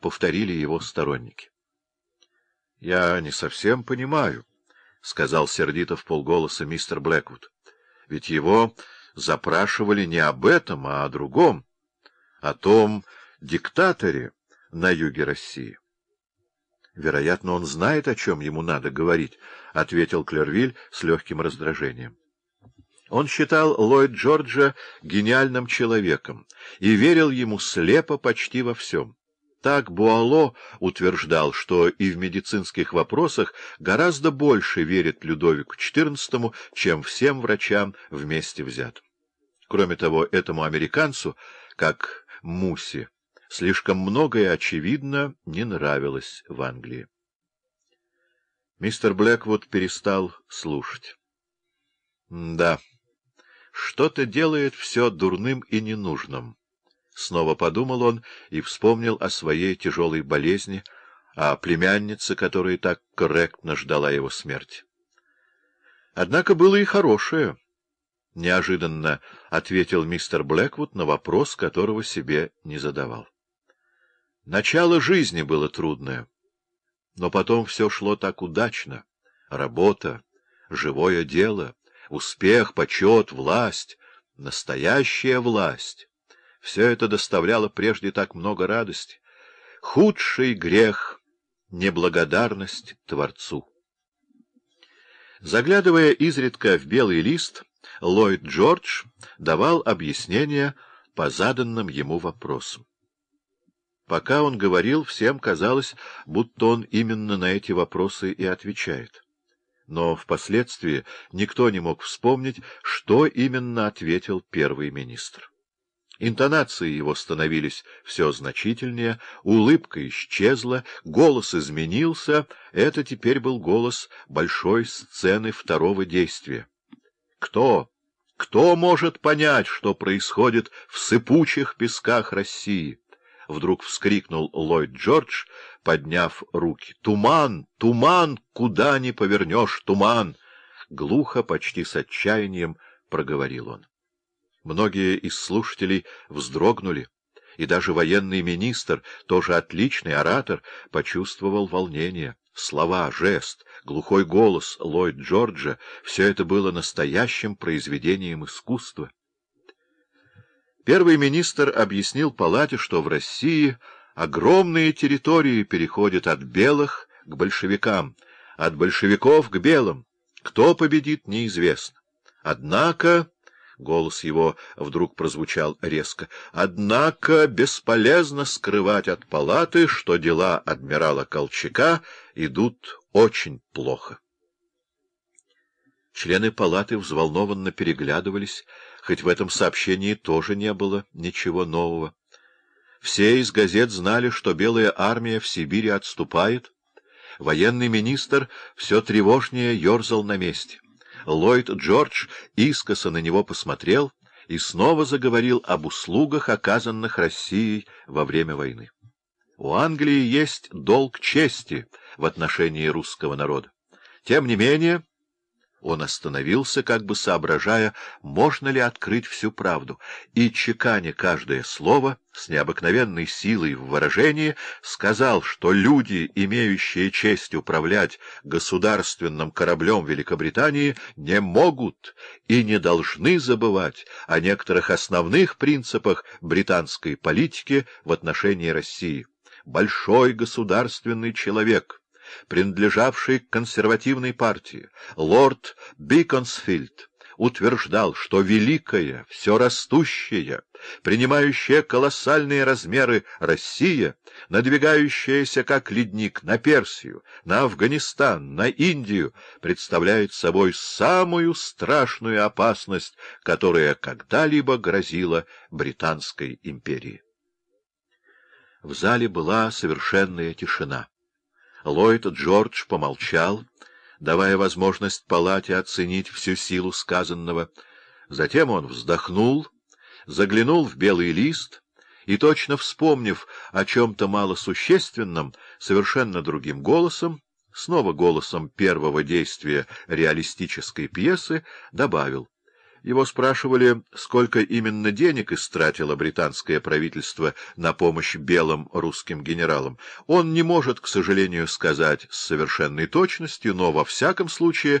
повторили его сторонники. — Я не совсем понимаю, — сказал сердито в полголоса мистер Блэквуд. — Ведь его запрашивали не об этом, а о другом, о том диктаторе на юге России. — Вероятно, он знает, о чем ему надо говорить, — ответил Клервиль с легким раздражением. Он считал Ллойд Джорджа гениальным человеком и верил ему слепо почти во всем. Так Буало утверждал, что и в медицинских вопросах гораздо больше верит Людовику XIV, чем всем врачам вместе взятым. Кроме того, этому американцу, как Муси, слишком многое, очевидно, не нравилось в Англии. Мистер Блэквуд перестал слушать. — Да, что-то делает все дурным и ненужным. Снова подумал он и вспомнил о своей тяжелой болезни, о племяннице, которая так корректно ждала его смерти. Однако было и хорошее. — неожиданно ответил мистер Блэквуд на вопрос, которого себе не задавал. Начало жизни было трудное, но потом все шло так удачно. Работа, живое дело, успех, почет, власть, настоящая власть. Все это доставляло прежде так много радости. Худший грех — неблагодарность Творцу. Заглядывая изредка в белый лист, Ллойд Джордж давал объяснения по заданным ему вопросам. Пока он говорил, всем казалось, будто он именно на эти вопросы и отвечает. Но впоследствии никто не мог вспомнить, что именно ответил первый министр. Интонации его становились все значительнее, улыбка исчезла, голос изменился, это теперь был голос большой сцены второго действия. Кто, кто может понять, что происходит в сыпучих песках России? — вдруг вскрикнул Ллойд Джордж, подняв руки. — Туман! Туман! Куда ни повернешь, туман! Глухо, почти с отчаянием проговорил он. Многие из слушателей вздрогнули, и даже военный министр, тоже отличный оратор, почувствовал волнение. Слова, жест, глухой голос Ллойд Джорджа — все это было настоящим произведением искусства. Первый министр объяснил палате, что в России огромные территории переходят от белых к большевикам, от большевиков к белым. Кто победит, неизвестно. Однако... Голос его вдруг прозвучал резко. Однако бесполезно скрывать от палаты, что дела адмирала Колчака идут очень плохо. Члены палаты взволнованно переглядывались, хоть в этом сообщении тоже не было ничего нового. Все из газет знали, что Белая армия в Сибири отступает. Военный министр все тревожнее ерзал на месте. Ллойд Джордж искоса на него посмотрел и снова заговорил об услугах, оказанных Россией во время войны. У Англии есть долг чести в отношении русского народа. Тем не менее... Он остановился, как бы соображая, можно ли открыть всю правду, и, чеканя каждое слово, с необыкновенной силой в выражении, сказал, что люди, имеющие честь управлять государственным кораблем Великобритании, не могут и не должны забывать о некоторых основных принципах британской политики в отношении России. Большой государственный человек — принадлежавший к консервативной партии, лорд Биконсфильд, утверждал, что великая, все растущая, принимающая колоссальные размеры Россия, надвигающаяся как ледник на Персию, на Афганистан, на Индию, представляет собой самую страшную опасность, которая когда-либо грозила Британской империи. В зале была совершенная тишина. Ллойд Джордж помолчал, давая возможность палате оценить всю силу сказанного. Затем он вздохнул, заглянул в белый лист и, точно вспомнив о чем-то малосущественном, совершенно другим голосом, снова голосом первого действия реалистической пьесы, добавил — Его спрашивали, сколько именно денег истратило британское правительство на помощь белым русским генералам. Он не может, к сожалению, сказать с совершенной точностью, но во всяком случае